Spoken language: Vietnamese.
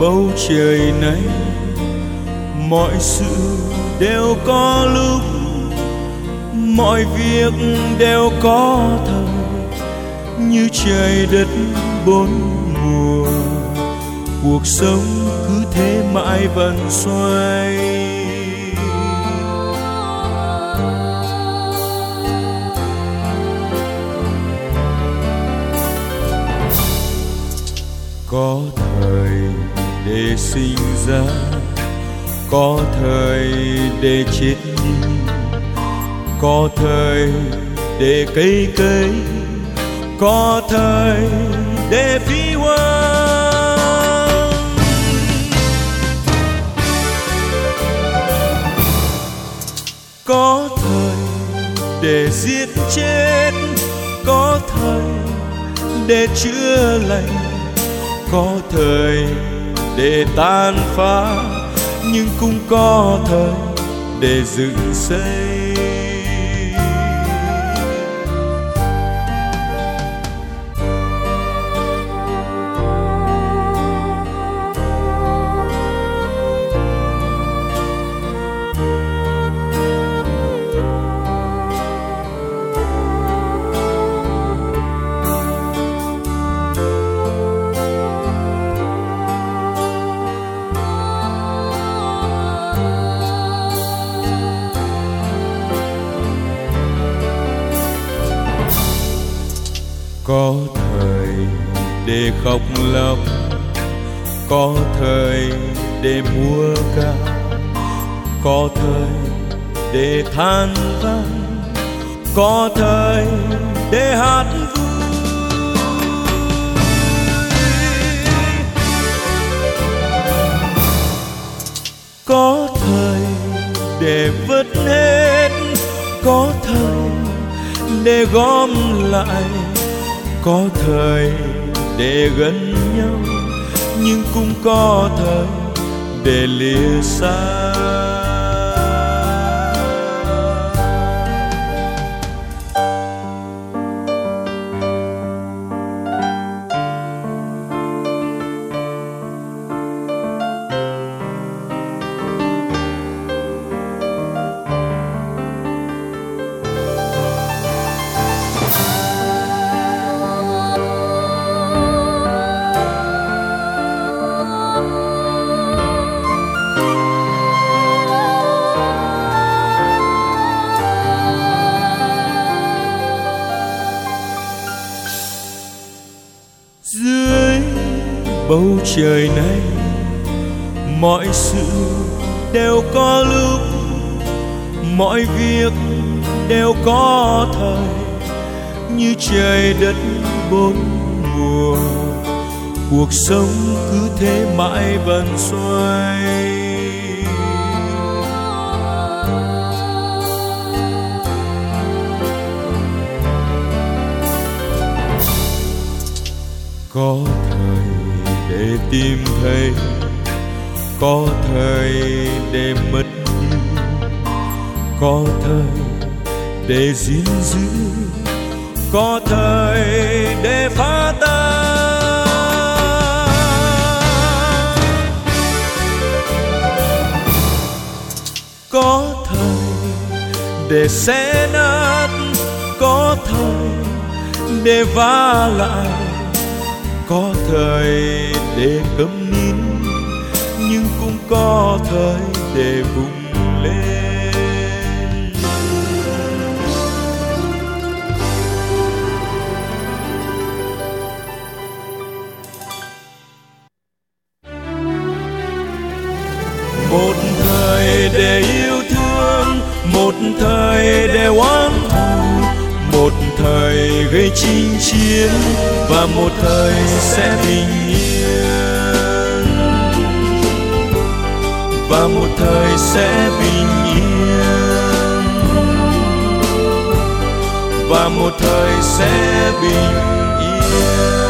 bầu trời này. Mọi sự đều có lúc, mọi việc đều có thời. Như trời đất bốn mùa, cuộc sống cứ thế mãi vần xoay. Có thời để sinh ra. Có thời để chết đi có thời để cây cây có thời để phi hoang. Có thời để giết chết, có thời để chữa lành, có thời để tan phá nhưng cũng có thời để dựng xây. Có thời để khóc lóc, có thời để mua ca, có thời để than vãn có thời để hát vui. Có thời để vứt hết, có thời để gom lại có thời để gần nhau nhưng cũng có thời để lìa xa. Bầu trời này. Mọi sự đều có lúc, mọi việc đều có thời. Như trời đất bốn mùa, cuộc sống cứ thế mãi vần xoay tìm thấy có thời để mất đi có thời để gìn giữ, có thời để phá tan. Có thời để xé nát, có thời để vá lại có thời để câm nín, nhưng cũng có thời để vùng lên. Một thời để yêu thương, một thời người chinh chiến và một thời sẽ bình yên. Và một thời sẽ bình yên. Và một thời sẽ bình yên.